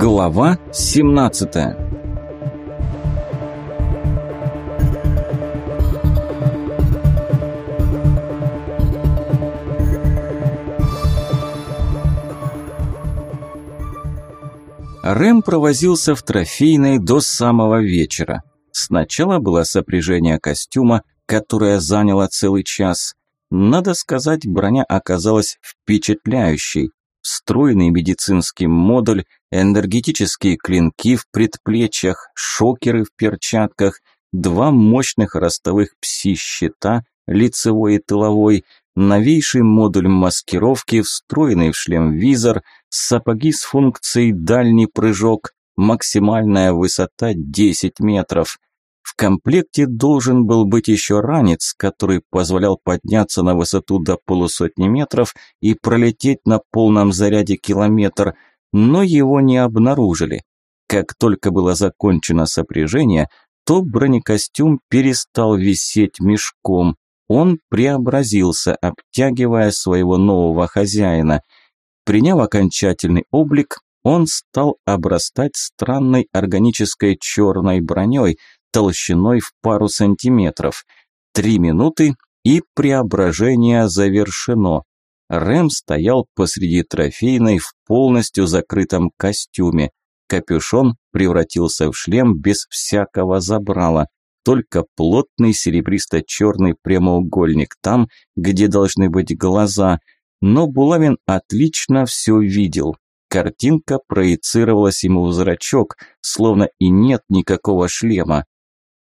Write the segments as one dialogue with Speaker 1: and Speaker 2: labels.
Speaker 1: Глава 17 Рэм провозился в трофейной до самого вечера. Сначала было сопряжение костюма, которое заняло целый час. Надо сказать, броня оказалась впечатляющей. Встроенный медицинский модуль, энергетические клинки в предплечьях, шокеры в перчатках, два мощных ростовых пси-щита, лицевой и тыловой, новейший модуль маскировки, встроенный в шлем визор, сапоги с функцией дальний прыжок, максимальная высота 10 метров. В комплекте должен был быть еще ранец, который позволял подняться на высоту до полусотни метров и пролететь на полном заряде километр, но его не обнаружили. Как только было закончено сопряжение, то бронекостюм перестал висеть мешком. Он преобразился, обтягивая своего нового хозяина. Приняв окончательный облик, он стал обрастать странной органической черной броней, толщиной в пару сантиметров. Три минуты, и преображение завершено. Рэм стоял посреди трофейной в полностью закрытом костюме. Капюшон превратился в шлем без всякого забрала. Только плотный серебристо-черный прямоугольник там, где должны быть глаза. Но Булавин отлично все видел. Картинка проецировалась ему в зрачок, словно и нет никакого шлема.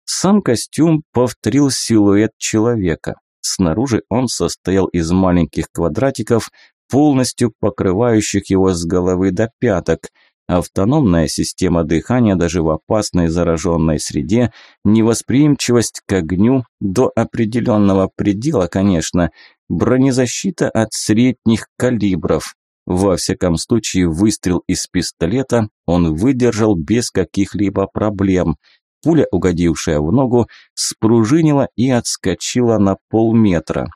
Speaker 1: Сам костюм повторил силуэт человека. Снаружи он состоял из маленьких квадратиков, полностью покрывающих его с головы до пяток. Автономная система дыхания даже в опасной зараженной среде, невосприимчивость к огню до определенного предела, конечно, бронезащита от средних калибров. Во всяком случае, выстрел из пистолета он выдержал без каких-либо проблем – Пуля, угодившая в ногу, спружинила и отскочила на полметра.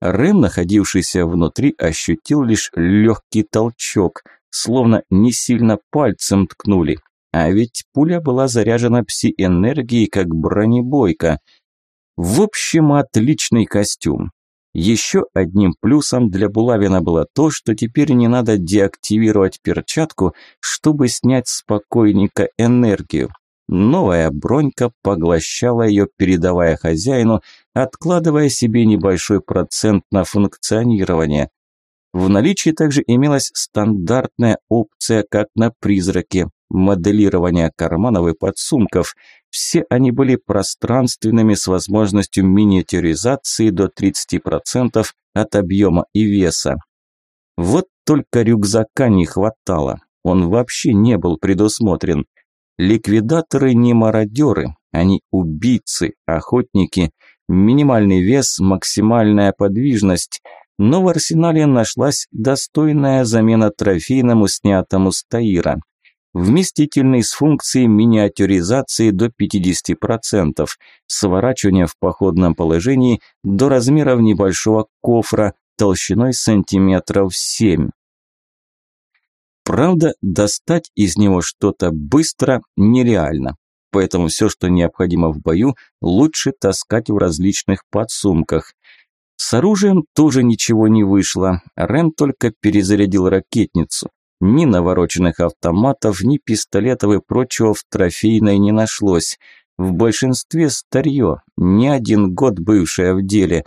Speaker 1: Рэм, находившийся внутри, ощутил лишь легкий толчок, словно не сильно пальцем ткнули. А ведь пуля была заряжена пси-энергией, как бронебойка. В общем, отличный костюм. Еще одним плюсом для Булавина было то, что теперь не надо деактивировать перчатку, чтобы снять с покойника энергию. Новая бронька поглощала ее, передавая хозяину, откладывая себе небольшой процент на функционирование. В наличии также имелась стандартная опция, как на «Призраке», моделирование карманов и подсумков. Все они были пространственными с возможностью миниатюризации до 30% от объема и веса. Вот только рюкзака не хватало. Он вообще не был предусмотрен. Ликвидаторы не мародеры, они убийцы, охотники. Минимальный вес, максимальная подвижность. Но в арсенале нашлась достойная замена трофейному снятому с Таира. Вместительный с функцией миниатюризации до 50%, сворачивание в походном положении до размеров небольшого кофра толщиной сантиметров 7. Правда, достать из него что-то быстро нереально. Поэтому все, что необходимо в бою, лучше таскать в различных подсумках. С оружием тоже ничего не вышло. Рэм только перезарядил ракетницу. Ни навороченных автоматов, ни пистолетов и прочего в трофейной не нашлось. В большинстве старье, не один год бывшее в деле.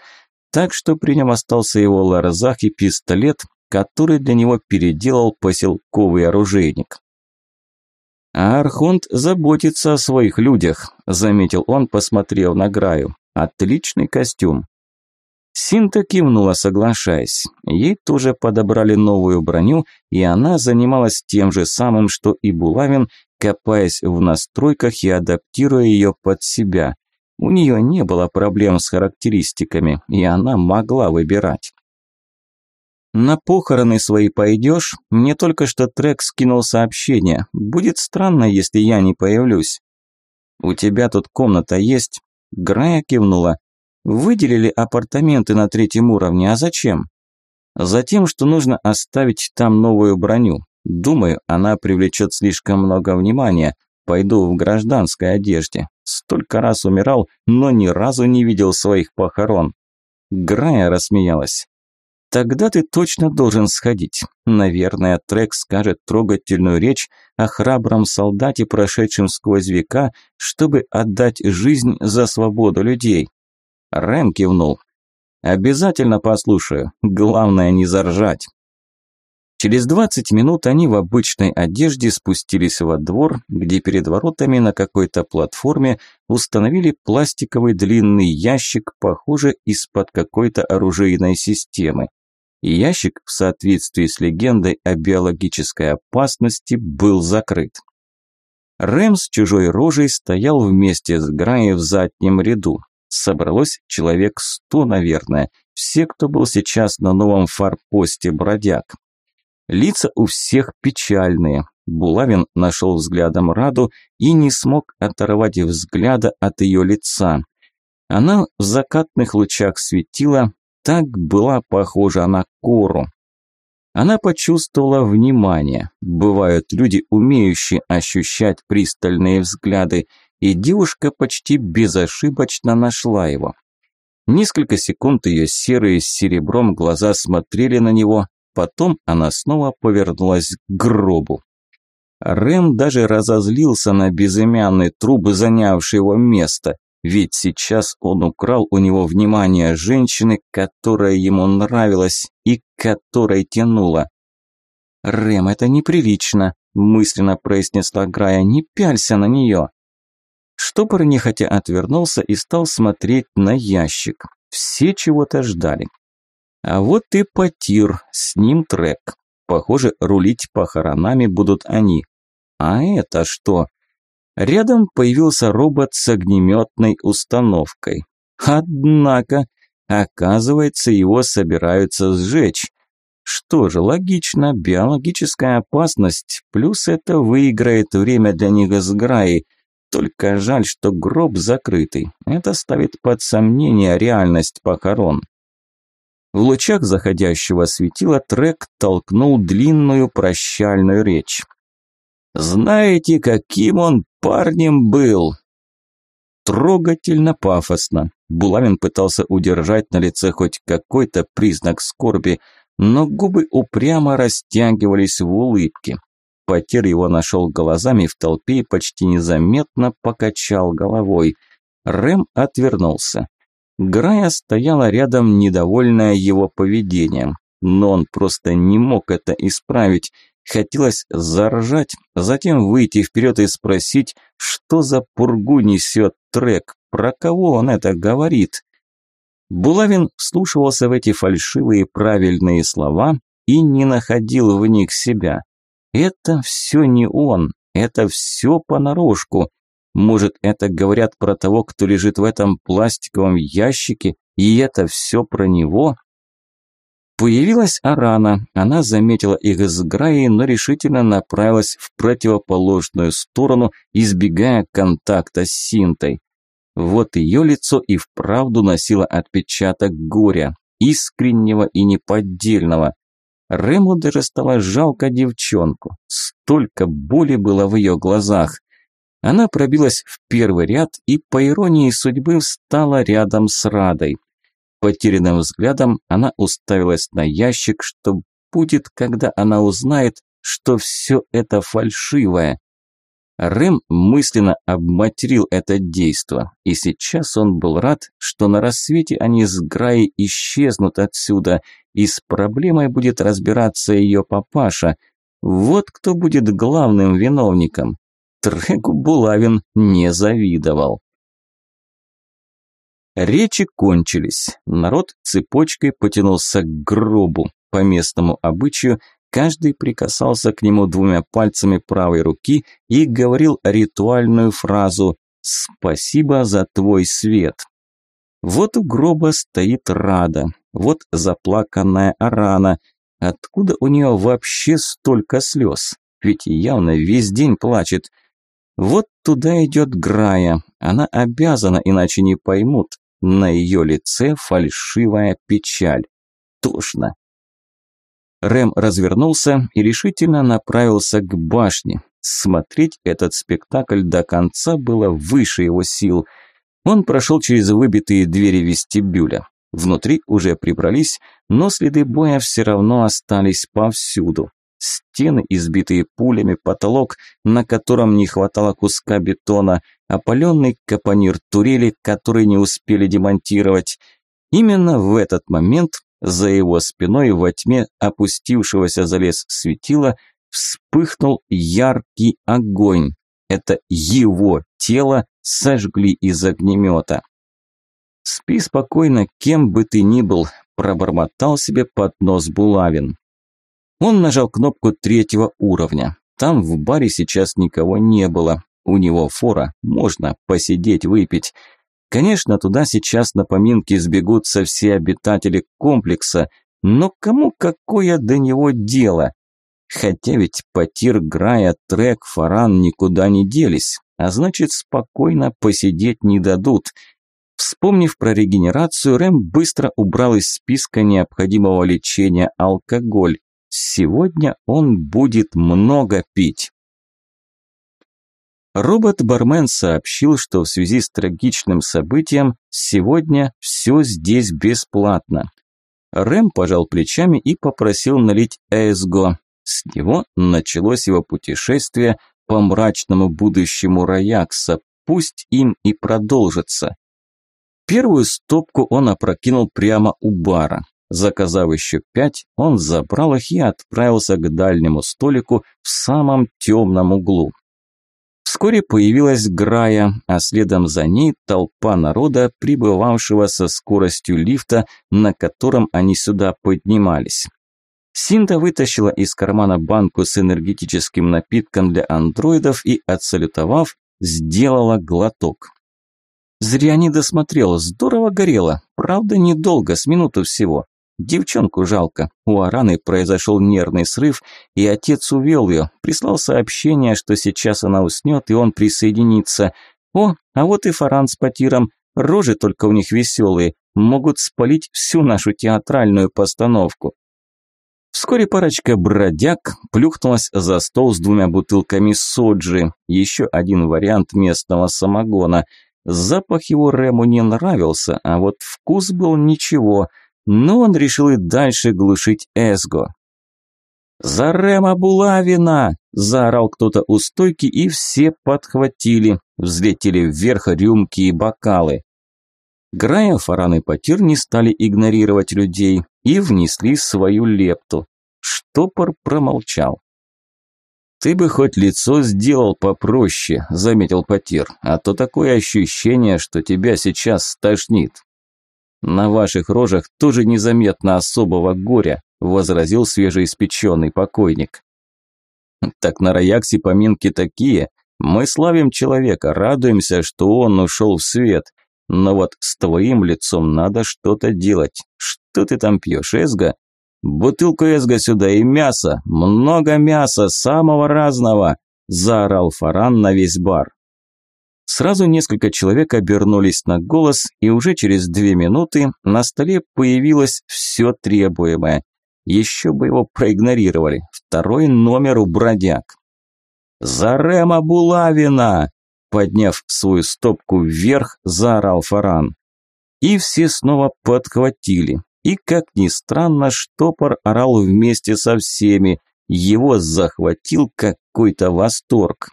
Speaker 1: Так что при нем остался его ларзах и пистолет, который для него переделал поселковый оружейник. «А Архонт заботится о своих людях», – заметил он, посмотрев на Граю. «Отличный костюм». Синта кивнула, соглашаясь. Ей тоже подобрали новую броню, и она занималась тем же самым, что и Булавин, копаясь в настройках и адаптируя ее под себя. У нее не было проблем с характеристиками, и она могла выбирать. На похороны свои пойдешь? Мне только что Трек скинул сообщение. Будет странно, если я не появлюсь. У тебя тут комната есть? Грая кивнула. Выделили апартаменты на третьем уровне, а зачем? Затем, что нужно оставить там новую броню. Думаю, она привлечет слишком много внимания. Пойду в гражданской одежде. Столько раз умирал, но ни разу не видел своих похорон. Грая рассмеялась. Тогда ты точно должен сходить. Наверное, Трек скажет трогательную речь о храбром солдате, прошедшем сквозь века, чтобы отдать жизнь за свободу людей. Рэм кивнул. Обязательно послушаю. Главное не заржать. Через 20 минут они в обычной одежде спустились во двор, где перед воротами на какой-то платформе установили пластиковый длинный ящик, похоже, из-под какой-то оружейной системы. Ящик, в соответствии с легендой о биологической опасности, был закрыт. Рэм с чужой рожей стоял вместе с Граей в заднем ряду. Собралось человек сто, наверное, все, кто был сейчас на новом форпосте бродяг. Лица у всех печальные. Булавин нашел взглядом Раду и не смог оторвать взгляда от ее лица. Она в закатных лучах светила, так была похожа на Кору. Она почувствовала внимание. Бывают люди, умеющие ощущать пристальные взгляды, и девушка почти безошибочно нашла его. Несколько секунд ее серые с серебром глаза смотрели на него, Потом она снова повернулась к гробу. Рэм даже разозлился на безымянный труп, занявший его место, ведь сейчас он украл у него внимание женщины, которая ему нравилась и которой тянула. «Рэм, это неприлично», – мысленно произнесла Грая, – «не пялься на нее». Штопор нехотя отвернулся и стал смотреть на ящик. Все чего-то ждали. А вот и Потир, с ним трек. Похоже, рулить похоронами будут они. А это что? Рядом появился робот с огнеметной установкой. Однако, оказывается, его собираются сжечь. Что же, логично, биологическая опасность, плюс это выиграет время для них с Граи. Только жаль, что гроб закрытый. Это ставит под сомнение реальность похорон. В лучах заходящего светила трек толкнул длинную прощальную речь. «Знаете, каким он парнем был?» Трогательно пафосно. Булавин пытался удержать на лице хоть какой-то признак скорби, но губы упрямо растягивались в улыбке. Потер его нашел глазами в толпе и почти незаметно покачал головой. Рэм отвернулся. Грая стояла рядом, недовольная его поведением. Но он просто не мог это исправить. Хотелось заржать, затем выйти вперед и спросить, что за пургу несет трек, про кого он это говорит. Булавин вслушивался в эти фальшивые правильные слова и не находил в них себя. Это все не он, это все понарошку. Может, это говорят про того, кто лежит в этом пластиковом ящике, и это все про него? Появилась Арана. Она заметила их с Граи, но решительно направилась в противоположную сторону, избегая контакта с Синтой. Вот ее лицо и вправду носило отпечаток горя, искреннего и неподдельного. Рему даже стало жалко девчонку. Столько боли было в ее глазах. Она пробилась в первый ряд и, по иронии судьбы, встала рядом с Радой. Потерянным взглядом она уставилась на ящик, что будет, когда она узнает, что все это фальшивое. Рэм мысленно обматерил это действо, и сейчас он был рад, что на рассвете они с Граей исчезнут отсюда, и с проблемой будет разбираться ее папаша. Вот кто будет главным виновником. Треку Булавин не завидовал. Речи кончились. Народ цепочкой потянулся к гробу. По местному обычаю каждый прикасался к нему двумя пальцами правой руки и говорил ритуальную фразу «Спасибо за твой свет». Вот у гроба стоит Рада, вот заплаканная Арана. Откуда у нее вообще столько слез? Ведь явно весь день плачет. Вот туда идет Грая. Она обязана, иначе не поймут. На ее лице фальшивая печаль. Тошно. Рэм развернулся и решительно направился к башне. Смотреть этот спектакль до конца было выше его сил. Он прошел через выбитые двери вестибюля. Внутри уже прибрались, но следы боя все равно остались повсюду. Стены, избитые пулями, потолок, на котором не хватало куска бетона, опаленный капонир турели, который не успели демонтировать. Именно в этот момент за его спиной во тьме опустившегося за лес светила вспыхнул яркий огонь. Это его тело сожгли из огнемета. «Спи спокойно, кем бы ты ни был», – пробормотал себе под нос Булавин. Он нажал кнопку третьего уровня. Там в баре сейчас никого не было. У него фора, можно посидеть, выпить. Конечно, туда сейчас на поминки сбегутся все обитатели комплекса, но кому какое до него дело? Хотя ведь Потир, Грая, Трек, Фаран никуда не делись, а значит спокойно посидеть не дадут. Вспомнив про регенерацию, Рэм быстро убрал из списка необходимого лечения алкоголь. Сегодня он будет много пить. Робот-бармен сообщил, что в связи с трагичным событием сегодня все здесь бесплатно. Рэм пожал плечами и попросил налить эсго. С него началось его путешествие по мрачному будущему Раякса, пусть им и продолжится. Первую стопку он опрокинул прямо у бара. Заказав еще пять, он забрал их и отправился к дальнему столику в самом темном углу. Вскоре появилась Грая, а следом за ней толпа народа, прибывавшего со скоростью лифта, на котором они сюда поднимались. Синта вытащила из кармана банку с энергетическим напитком для андроидов и, отсалютовав, сделала глоток. Зря не досмотрел, здорово горело, правда недолго, с минуту всего. Девчонку жалко. У Араны произошел нервный срыв, и отец увел ее. Прислал сообщение, что сейчас она уснет, и он присоединится. О, а вот и Фаран с Потиром. Рожи только у них веселые. Могут спалить всю нашу театральную постановку. Вскоре парочка бродяг плюхнулась за стол с двумя бутылками соджи. Еще один вариант местного самогона. Запах его Рему не нравился, а вот вкус был ничего – но он решил и дальше глушить Эсго. «За Рема Булавина!» – заорал кто-то у стойки, и все подхватили, взлетели вверх рюмки и бокалы. Грая, Фаран и Потир не стали игнорировать людей и внесли свою лепту. Штопор промолчал. «Ты бы хоть лицо сделал попроще», – заметил Потир, «а то такое ощущение, что тебя сейчас стошнит». «На ваших рожах тоже незаметно особого горя», – возразил свежеиспеченный покойник. «Так на Раяксе поминки такие. Мы славим человека, радуемся, что он ушел в свет. Но вот с твоим лицом надо что-то делать. Что ты там пьешь, Эсга? Бутылку Эсга сюда и мясо, много мяса, самого разного!» – заорал Фаран на весь бар. Сразу несколько человек обернулись на голос, и уже через две минуты на столе появилось все требуемое. Еще бы его проигнорировали. Второй номер у бродяг. «Зарема Булавина!» Подняв свою стопку вверх, заорал Фаран. И все снова подхватили. И, как ни странно, штопор орал вместе со всеми. Его захватил какой-то восторг.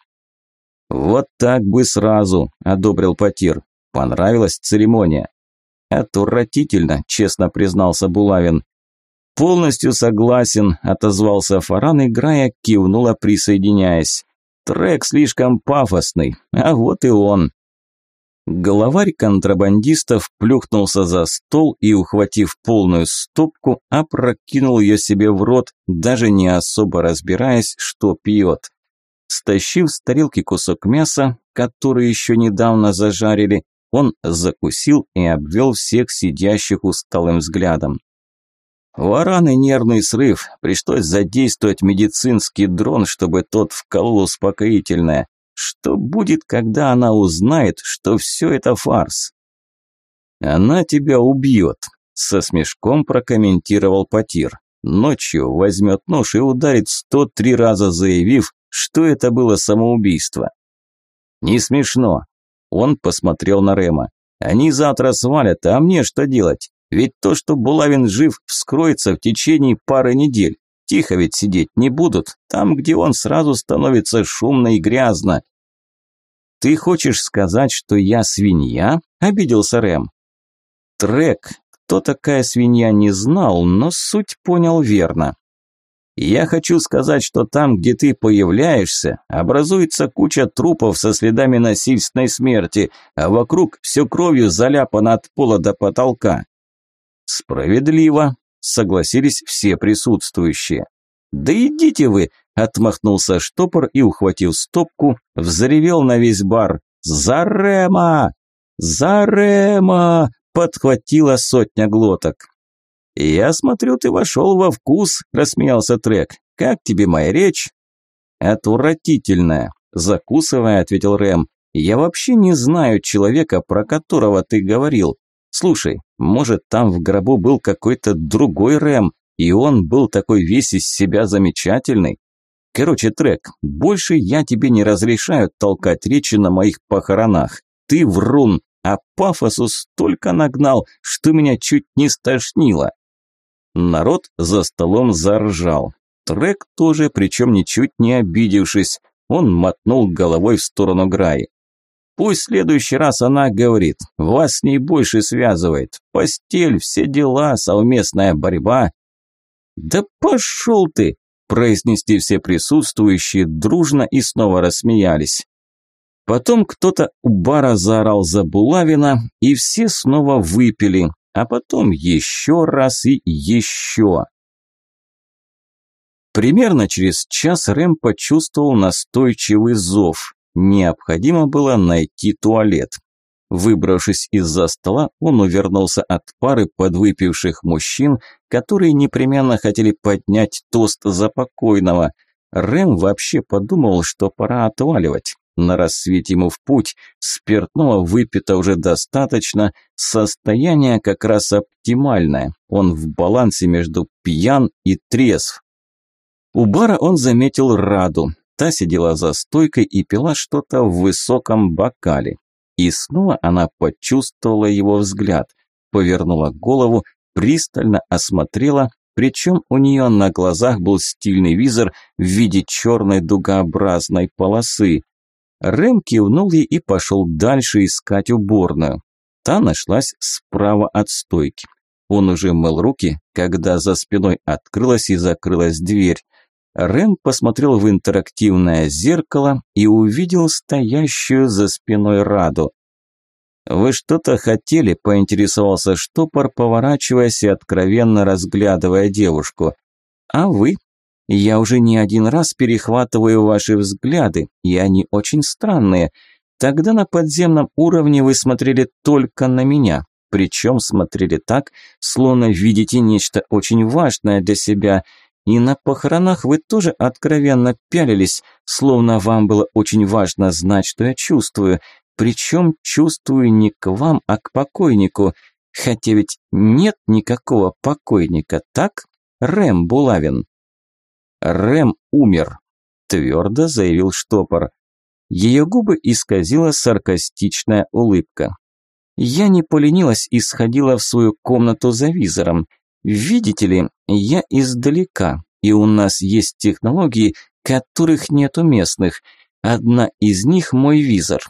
Speaker 1: «Вот так бы сразу», – одобрил Потир. «Понравилась церемония?» «Отвратительно», – честно признался Булавин. «Полностью согласен», – отозвался Фаран, играя, кивнула, присоединяясь. «Трек слишком пафосный, а вот и он». Главарь контрабандистов плюхнулся за стол и, ухватив полную стопку, опрокинул ее себе в рот, даже не особо разбираясь, что пьет. Стащив с тарелки кусок мяса, который еще недавно зажарили, он закусил и обвел всех сидящих усталым взглядом. У нервный срыв, пришлось задействовать медицинский дрон, чтобы тот вколол успокоительное. Что будет, когда она узнает, что все это фарс? «Она тебя убьет», – со смешком прокомментировал Потир. Ночью возьмет нож и ударит сто три раза, заявив, что это было самоубийство. Не смешно. Он посмотрел на Рема. Они завтра свалят, а мне что делать? Ведь то, что Булавин жив, вскроется в течение пары недель. Тихо ведь сидеть не будут. Там, где он сразу становится шумно и грязно. «Ты хочешь сказать, что я свинья?» – обиделся Рэм. Трек, кто такая свинья, не знал, но суть понял верно. Я хочу сказать, что там, где ты появляешься, образуется куча трупов со следами насильственной смерти, а вокруг все кровью заляпано от пола до потолка. Справедливо, согласились все присутствующие. Да идите вы, отмахнулся штопор и, ухватив стопку, взревел на весь бар. «Зарема! Зарема!» подхватила сотня глоток. «Я смотрю, ты вошел во вкус», – рассмеялся Трек. «Как тебе моя речь?» «Отвратительная», – закусывая, ответил Рэм. «Я вообще не знаю человека, про которого ты говорил. Слушай, может, там в гробу был какой-то другой Рэм, и он был такой весь из себя замечательный? Короче, Трек, больше я тебе не разрешаю толкать речи на моих похоронах. Ты врун, а пафосу столько нагнал, что меня чуть не стошнило. Народ за столом заржал. Трек тоже, причем ничуть не обидевшись, он мотнул головой в сторону Граи. Пусть в следующий раз она говорит, вас с ней больше связывает. Постель, все дела, совместная борьба. Да пошел ты, произнести все присутствующие дружно и снова рассмеялись. Потом кто-то у бара заорал за Булавина, и все снова выпили, а потом еще раз и еще. Примерно через час Рэм почувствовал настойчивый зов. Необходимо было найти туалет. Выбравшись из-за стола, он увернулся от пары подвыпивших мужчин, которые непременно хотели поднять тост за покойного. Рэм вообще подумал, что пора отваливать. На рассвете ему в путь, спиртного выпито уже достаточно, состояние как раз оптимальное, он в балансе между пьян и трезв. У бара он заметил Раду, та сидела за стойкой и пила что-то в высоком бокале. И снова она почувствовала его взгляд, повернула голову, пристально осмотрела, причем у нее на глазах был стильный визор в виде черной дугообразной полосы. Рэм кивнул ей и пошел дальше искать уборную. Та нашлась справа от стойки. Он уже мыл руки, когда за спиной открылась и закрылась дверь. Рэм посмотрел в интерактивное зеркало и увидел стоящую за спиной Раду. «Вы что-то хотели?» – поинтересовался штопор, поворачиваясь и откровенно разглядывая девушку. «А вы?» Я уже не один раз перехватываю ваши взгляды, и они очень странные. Тогда на подземном уровне вы смотрели только на меня, причем смотрели так, словно видите нечто очень важное для себя. И на похоронах вы тоже откровенно пялились, словно вам было очень важно знать, что я чувствую. Причем чувствую не к вам, а к покойнику. Хотя ведь нет никакого покойника, так? Рэм Булавин. Рэм умер», – твердо заявил штопор. Ее губы исказила саркастичная улыбка. Я не поленилась и сходила в свою комнату за визором. Видите ли, я издалека, и у нас есть технологии, которых нет у местных. Одна из них мой визор.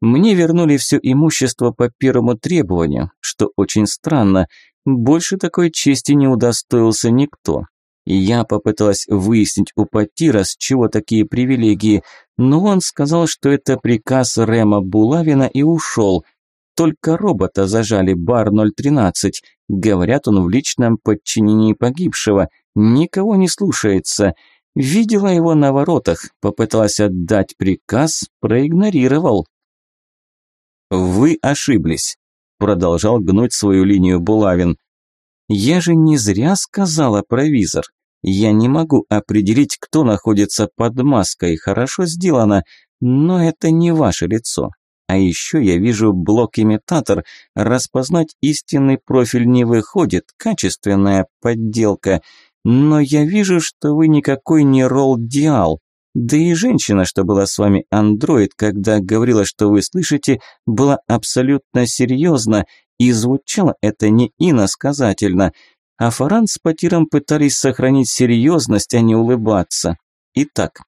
Speaker 1: Мне вернули все имущество по первому требованию, что очень странно. Больше такой чести не удостоился никто я попыталась выяснить у Патира, с чего такие привилегии, но он сказал, что это приказ Рема Булавина и ушел. Только робота зажали бар 013. Говорят, он в личном подчинении погибшего. Никого не слушается. Видела его на воротах, попыталась отдать приказ, проигнорировал. «Вы ошиблись», – продолжал гнуть свою линию Булавин. «Я же не зря сказала про визор. Я не могу определить, кто находится под маской, хорошо сделано, но это не ваше лицо. А еще я вижу блок-имитатор, распознать истинный профиль не выходит, качественная подделка. но я вижу, что вы никакой не Ролл-Диал. Да и женщина, что была с вами андроид, когда говорила, что вы слышите, была абсолютно серьезна, и звучало это не иносказательно. А Фаран с Патиром пытались сохранить серьезность, а не улыбаться. Итак,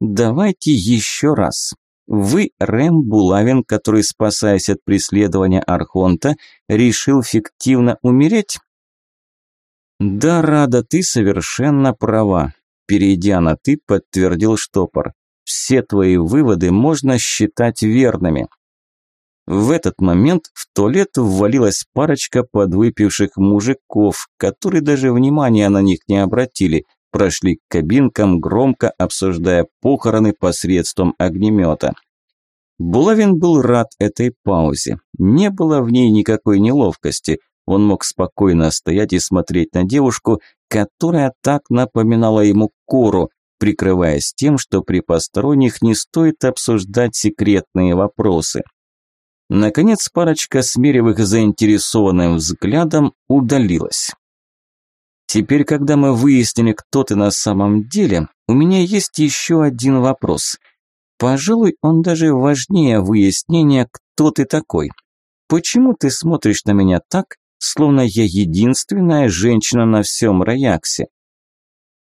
Speaker 1: давайте еще раз. Вы Рэм Булавин, который, спасаясь от преследования Архонта, решил фиктивно умереть? Да, Рада, ты совершенно права. Перейдя на «ты», подтвердил штопор. Все твои выводы можно считать верными. В этот момент в туалет ввалилась парочка подвыпивших мужиков, которые даже внимания на них не обратили, прошли к кабинкам, громко обсуждая похороны посредством огнемета. Булавин был рад этой паузе. Не было в ней никакой неловкости. Он мог спокойно стоять и смотреть на девушку, которая так напоминала ему Кору, прикрываясь тем, что при посторонних не стоит обсуждать секретные вопросы. Наконец парочка, смерив их заинтересованным взглядом, удалилась. Теперь, когда мы выяснили, кто ты на самом деле, у меня есть еще один вопрос. Пожалуй, он даже важнее выяснения, кто ты такой. Почему ты смотришь на меня так, словно я единственная женщина на всем Раяксе?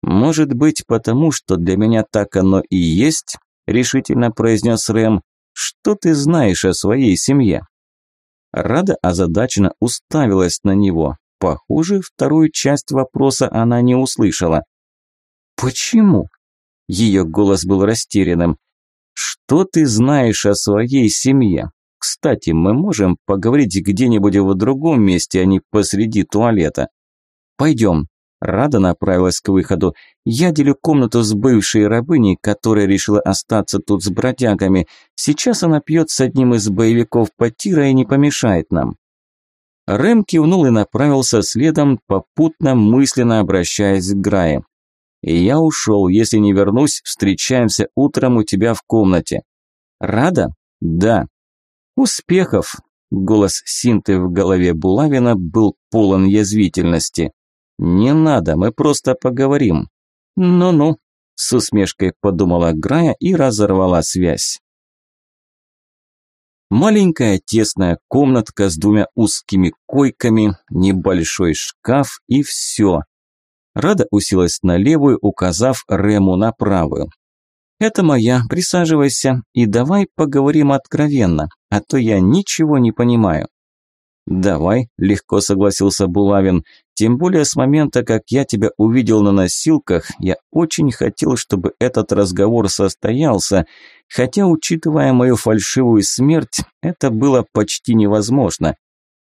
Speaker 1: Может быть, потому что для меня так оно и есть, решительно произнес Рэм. Что ты знаешь о своей семье? Рада озадаченно уставилась на него. Похоже, вторую часть вопроса она не услышала. «Почему?» Ее голос был растерянным. «Что ты знаешь о своей семье? Кстати, мы можем поговорить где-нибудь в другом месте, а не посреди туалета. Пойдем». Рада направилась к выходу. «Я делю комнату с бывшей рабыней, которая решила остаться тут с бродягами. Сейчас она пьет с одним из боевиков Потира и не помешает нам». Рэм кивнул и направился следом, попутно мысленно обращаясь к Грае. «Я ушел. Если не вернусь, встречаемся утром у тебя в комнате». «Рада?» «Да». «Успехов!» Голос Синты в голове Булавина был полон язвительности. «Не надо, мы просто поговорим». «Ну-ну», – с усмешкой подумала Грая и разорвала связь. Маленькая тесная комнатка с двумя узкими койками, небольшой шкаф и все. Рада уселась на левую, указав Рему на правую. «Это моя, присаживайся и давай поговорим откровенно, а то я ничего не понимаю». «Давай», – легко согласился Булавин. «Тем более с момента, как я тебя увидел на носилках, я очень хотел, чтобы этот разговор состоялся, хотя, учитывая мою фальшивую смерть, это было почти невозможно.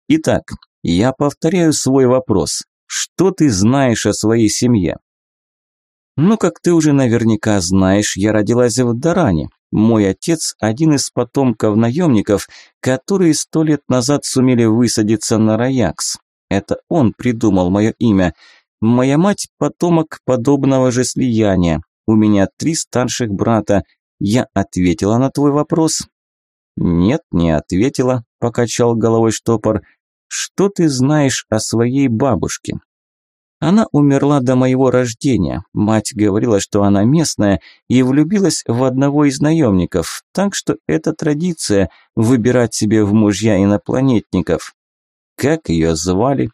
Speaker 1: Итак, я повторяю свой вопрос. Что ты знаешь о своей семье?» «Ну, как ты уже наверняка знаешь, я родилась в Даране, мой отец – один из потомков наемников, которые сто лет назад сумели высадиться на Раякс. Это он придумал мое имя. Моя мать – потомок подобного же слияния. У меня три старших брата. Я ответила на твой вопрос? Нет, не ответила, покачал головой штопор. Что ты знаешь о своей бабушке? Она умерла до моего рождения. Мать говорила, что она местная и влюбилась в одного из наемников, так что это традиция – выбирать себе в мужья инопланетников. Как ее звали?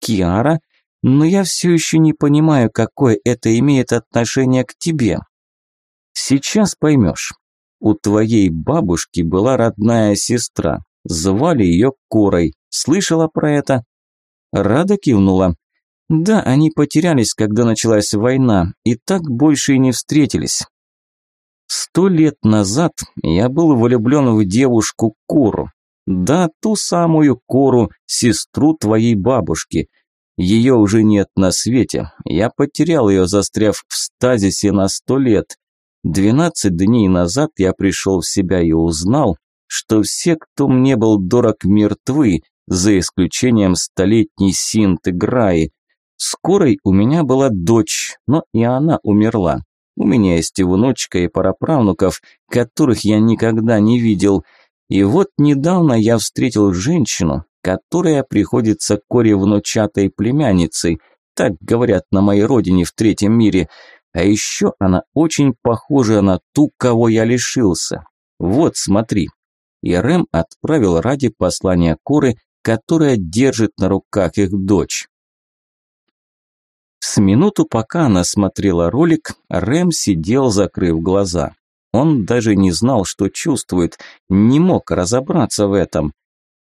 Speaker 1: Киара? Но я все еще не понимаю, какое это имеет отношение к тебе. Сейчас поймешь. У твоей бабушки была родная сестра. Звали ее Корой. Слышала про это? Рада кивнула. Да, они потерялись, когда началась война, и так больше и не встретились. Сто лет назад я был влюблен в девушку Кору. Да, ту самую Кору, сестру твоей бабушки. Ее уже нет на свете. Я потерял ее, застряв в стазисе на сто лет. Двенадцать дней назад я пришел в себя и узнал, что все, кто мне был дорог, мертвы, за исключением столетней Синты Граи. Скорой у меня была дочь, но и она умерла. У меня есть и внучка, и пара правнуков, которых я никогда не видел. И вот недавно я встретил женщину, которая приходится Коре внучатой племянницей. Так говорят на моей родине в третьем мире. А еще она очень похожа на ту, кого я лишился. Вот, смотри. И Рэм отправил ради послание Коры, которая держит на руках их дочь. С минуту, пока она смотрела ролик, Рэм сидел, закрыв глаза. Он даже не знал, что чувствует, не мог разобраться в этом.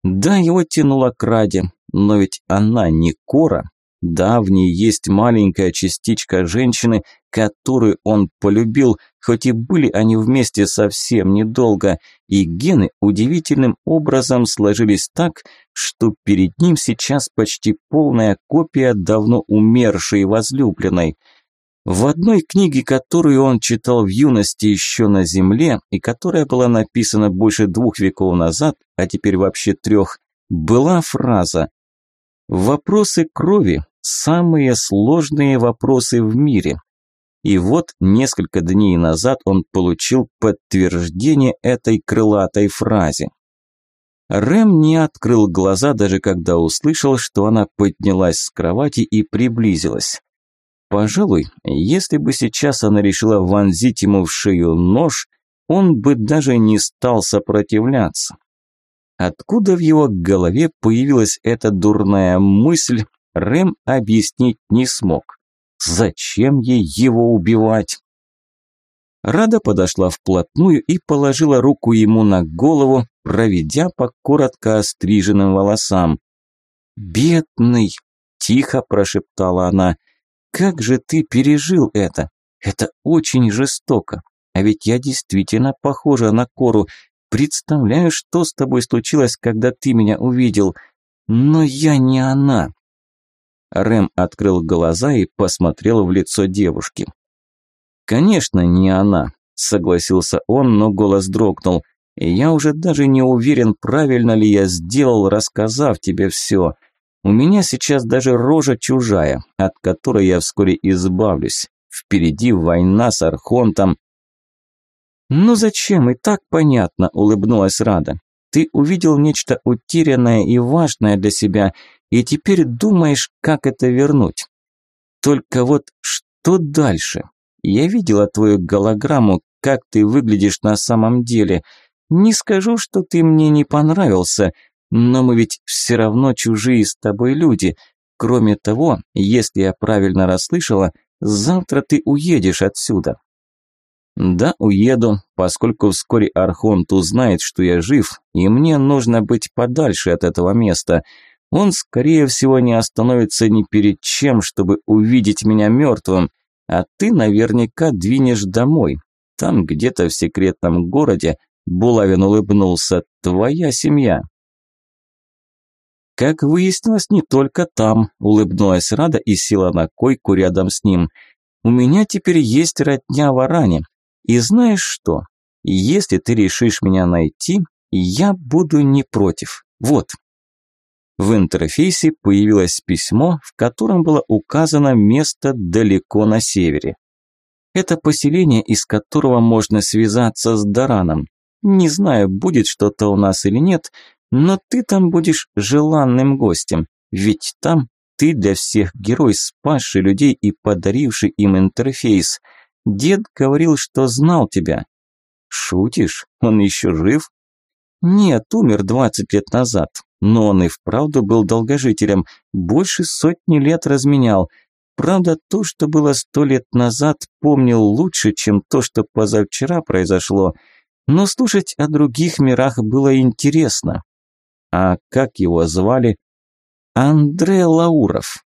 Speaker 1: Да, его тянуло к Раде, но ведь она не Кора. Да, в ней есть маленькая частичка женщины, которую он полюбил, хоть и были они вместе совсем недолго, и гены удивительным образом сложились так, что перед ним сейчас почти полная копия давно умершей возлюбленной. В одной книге, которую он читал в юности еще на земле, и которая была написана больше двух веков назад, а теперь вообще трех, была фраза «Вопросы крови – самые сложные вопросы в мире». И вот несколько дней назад он получил подтверждение этой крылатой фразе. Рэм не открыл глаза, даже когда услышал, что она поднялась с кровати и приблизилась. Пожалуй, если бы сейчас она решила вонзить ему в шею нож, он бы даже не стал сопротивляться. Откуда в его голове появилась эта дурная мысль, Рэм объяснить не смог. Зачем ей его убивать? Рада подошла вплотную и положила руку ему на голову, проведя по коротко остриженным волосам. «Бедный!» – тихо прошептала она. «Как же ты пережил это? Это очень жестоко. А ведь я действительно похожа на Кору, Представляю, что с тобой случилось, когда ты меня увидел. Но я не она. Рэм открыл глаза и посмотрел в лицо девушки. Конечно, не она, согласился он, но голос дрогнул. Я уже даже не уверен, правильно ли я сделал, рассказав тебе все. У меня сейчас даже рожа чужая, от которой я вскоре избавлюсь. Впереди война с Архонтом, «Ну зачем? И так понятно», – улыбнулась Рада. «Ты увидел нечто утерянное и важное для себя, и теперь думаешь, как это вернуть. Только вот что дальше? Я видела твою голограмму, как ты выглядишь на самом деле. Не скажу, что ты мне не понравился, но мы ведь все равно чужие с тобой люди. Кроме того, если я правильно расслышала, завтра ты уедешь отсюда. Да, уеду, поскольку вскоре Архонт узнает, что я жив, и мне нужно быть подальше от этого места. Он, скорее всего, не остановится ни перед чем, чтобы увидеть меня мертвым, а ты наверняка двинешь домой. Там где-то в секретном городе, Булавин улыбнулся, твоя семья. Как выяснилось, не только там, улыбнулась Рада и села на койку рядом с ним. У меня теперь есть родня в Аране, и знаешь что? Если ты решишь меня найти, я буду не против. Вот. В интерфейсе появилось письмо, в котором было указано место далеко на севере. Это поселение, из которого можно связаться с Дараном. Не знаю, будет что-то у нас или нет, но ты там будешь желанным гостем, ведь там ты для всех герой, спасший людей и подаривший им интерфейс – Дед говорил, что знал тебя. Шутишь? Он еще жив? Нет, умер 20 лет назад. Но он и вправду был долгожителем. Больше сотни лет разменял. Правда, то, что было сто лет назад, помнил лучше, чем то, что позавчера произошло. Но слушать о других мирах было интересно. А как его звали? Андре Лауров.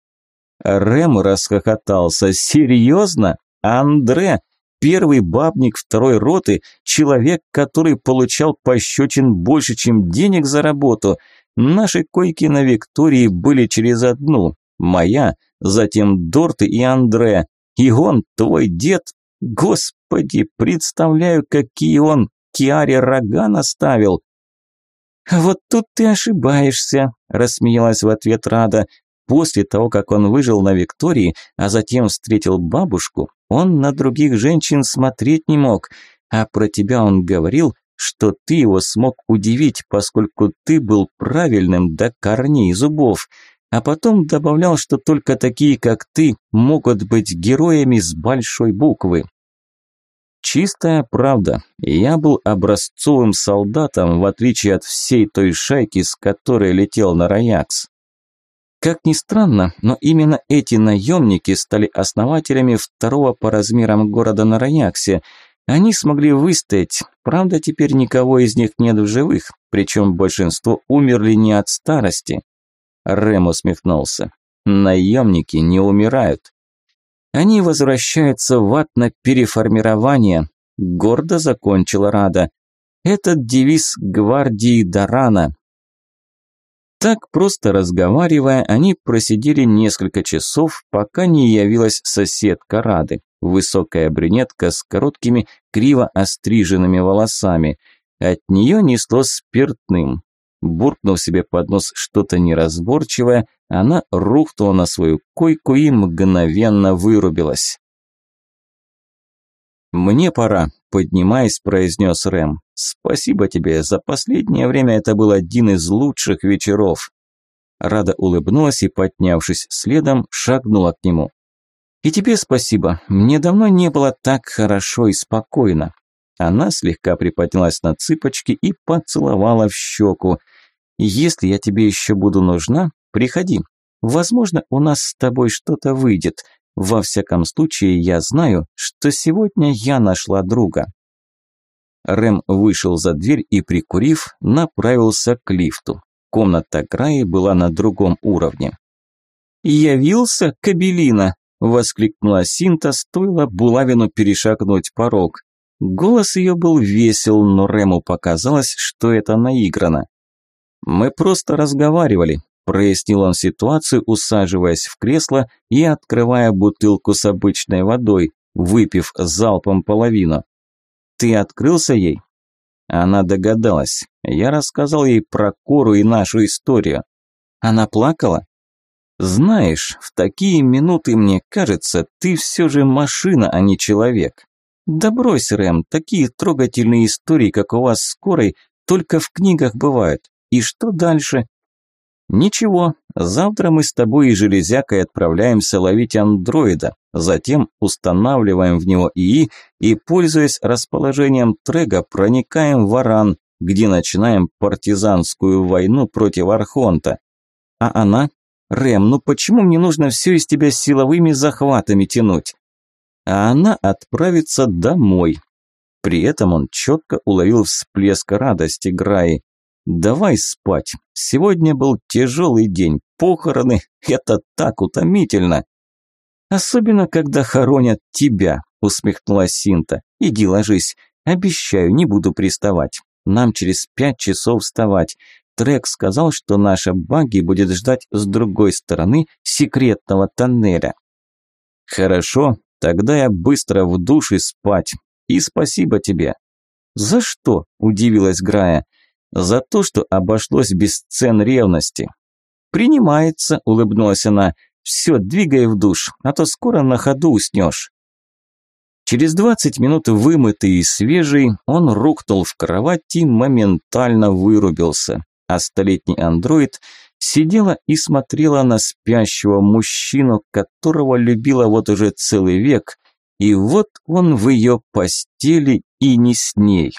Speaker 1: Рэм расхохотался. Серьезно? Андре, первый бабник второй роты, человек, который получал пощечин больше, чем денег за работу. Наши койки на Виктории были через одну. Моя, затем Дорты и Андре. И он, твой дед, господи, представляю, какие он Киаре рога наставил. «Вот тут ты ошибаешься», – рассмеялась в ответ Рада. После того, как он выжил на Виктории, а затем встретил бабушку, он на других женщин смотреть не мог, а про тебя он говорил, что ты его смог удивить, поскольку ты был правильным до корней зубов. а потом добавлял, что только такие, как ты, могут быть героями с большой буквы. Чистая правда, я был образцовым солдатом, в отличие от всей той шайки, с которой летел на Раякс. Как ни странно, но именно эти наемники стали основателями второго по размерам города на Раяксе. Они смогли выстоять, правда теперь никого из них нет в живых, причем большинство умерли не от старости. Рэм усмехнулся. Наемники не умирают. Они возвращаются в ад на переформирование, гордо закончила Рада. Этот девиз гвардии Дарана. Так просто разговаривая, они просидели несколько часов, пока не явилась соседка Рады, высокая брюнетка с короткими, криво остриженными волосами. От нее несло спиртным. Буркнув себе под нос что-то неразборчивое, она рухнула на свою койку и мгновенно вырубилась. «Мне пора», – поднимаясь, произнес Рэм. «Спасибо тебе, за последнее время это был один из лучших вечеров». Рада улыбнулась и, поднявшись следом, шагнула к нему. «И тебе спасибо, мне давно не было так хорошо и спокойно». Она слегка приподнялась на цыпочки и поцеловала в щеку. «Если я тебе еще буду нужна, приходи. Возможно, у нас с тобой что-то выйдет. Во всяком случае, я знаю, что сегодня я нашла друга». Рэм вышел за дверь и, прикурив, направился к лифту. Комната Граи была на другом уровне. «Явился, Кабелина!» – воскликнула Синта, стоило Булавину перешагнуть порог. Голос ее был весел, но Рэму показалось, что это наиграно. «Мы просто разговаривали», – прояснил он ситуацию, усаживаясь в кресло и открывая бутылку с обычной водой, выпив залпом половину. «Ты открылся ей?» Она догадалась. Я рассказал ей про Кору и нашу историю. Она плакала? Знаешь, в такие минуты, мне кажется, ты все же машина, а не человек. Да брось, Рэм, такие трогательные истории, как у вас с Корой, только в книгах бывают. И что дальше? Ничего, завтра мы с тобой и Железякой отправляемся ловить андроида, затем устанавливаем в него ИИ и, пользуясь расположением Трега, проникаем в Аран, где начинаем партизанскую войну против Архонта. А она? Рэм, ну почему мне нужно все из тебя силовыми захватами тянуть? А она отправится домой. При этом он четко уловил всплеск радости Граи. «Давай спать. Сегодня был тяжелый день. Похороны – это так утомительно». «Особенно, когда хоронят тебя», – усмехнулась Синта. «Иди ложись. Обещаю, не буду приставать. Нам через пять часов вставать. Трек сказал, что наша багги будет ждать с другой стороны секретного тоннеля». «Хорошо, тогда я быстро в душ и спать. И спасибо тебе». «За что?» – удивилась Грая. За то, что обошлось без цен ревности. «Принимается», – улыбнулась она. «Все, двигай в душ, а то скоро на ходу уснешь». Через двадцать минут вымытый и свежий, он рухнул в кровать и моментально вырубился. А столетний андроид сидела и смотрела на спящего мужчину, которого любила вот уже целый век, и вот он в ее постели и не с ней.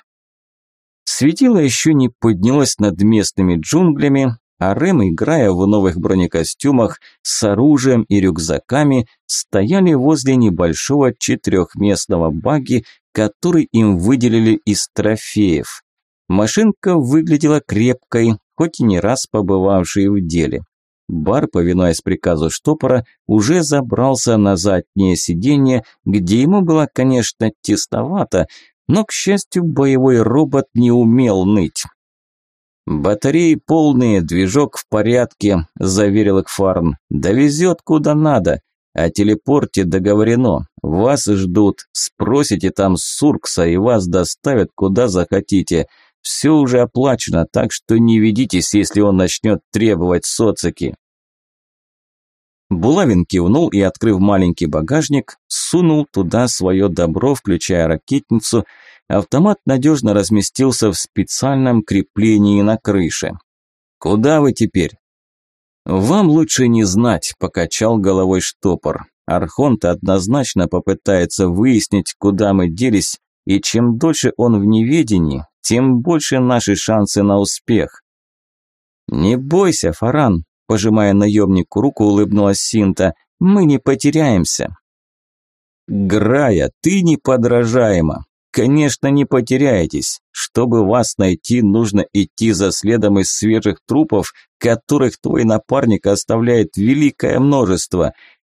Speaker 1: Светило еще не поднялось над местными джунглями, а Рэм, играя в новых бронекостюмах с оружием и рюкзаками, стояли возле небольшого четырехместного багги, который им выделили из трофеев. Машинка выглядела крепкой, хоть и не раз побывавшей в деле. Бар, повинуясь приказу штопора, уже забрался на заднее сиденье, где ему было, конечно, тесновато, но, к счастью, боевой робот не умел ныть. «Батареи полные, движок в порядке», – заверил Экфарн. «Довезет куда надо. О телепорте договорено. Вас ждут. Спросите там Суркса, и вас доставят куда захотите. Все уже оплачено, так что не ведитесь, если он начнет требовать социки». Булавин кивнул и, открыв маленький багажник, сунул туда свое добро, включая ракетницу. Автомат надежно разместился в специальном креплении на крыше. «Куда вы теперь?» «Вам лучше не знать», – покачал головой штопор. «Архонт однозначно попытается выяснить, куда мы делись, и чем дольше он в неведении, тем больше наши шансы на успех». «Не бойся, Фаран», – пожимая наемнику руку, улыбнулась Синта. «Мы не потеряемся». «Грая, ты неподражаема. Конечно, не потеряетесь. Чтобы вас найти, нужно идти за следом из свежих трупов, которых твой напарник оставляет великое множество.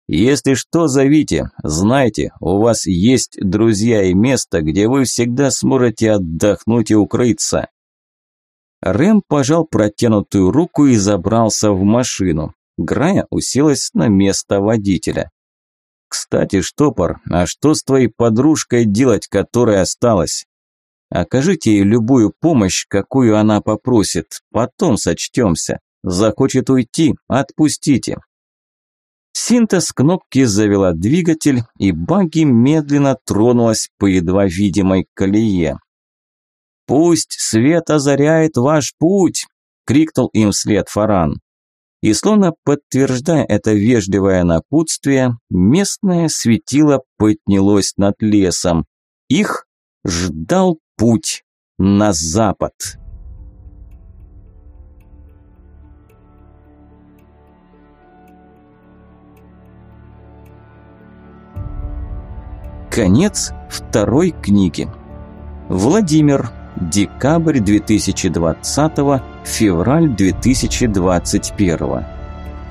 Speaker 1: Если что, зовите. Знайте, у вас есть друзья и место, где вы всегда сможете отдохнуть и укрыться. Рэм пожал протянутую руку и забрался в машину. Грая уселась на место водителя. «Кстати, штопор, а что с твоей подружкой делать, которая осталась?» «Окажите ей любую помощь, какую она попросит, потом сочтемся. Захочет уйти, отпустите». Синта с кнопки завела двигатель, и багги медленно тронулась по едва видимой колее. «Пусть свет озаряет ваш путь!» – крикнул им вслед Фаран. И словно подтверждая это вежливое напутствие, местное светило поднялось над лесом. Их ждал путь на запад. Конец второй книги. Владимир. Декабрь 2020, февраль 2021.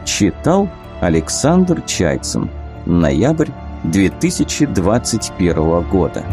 Speaker 1: Читал Александр Чайцин. Ноябрь 2021 года.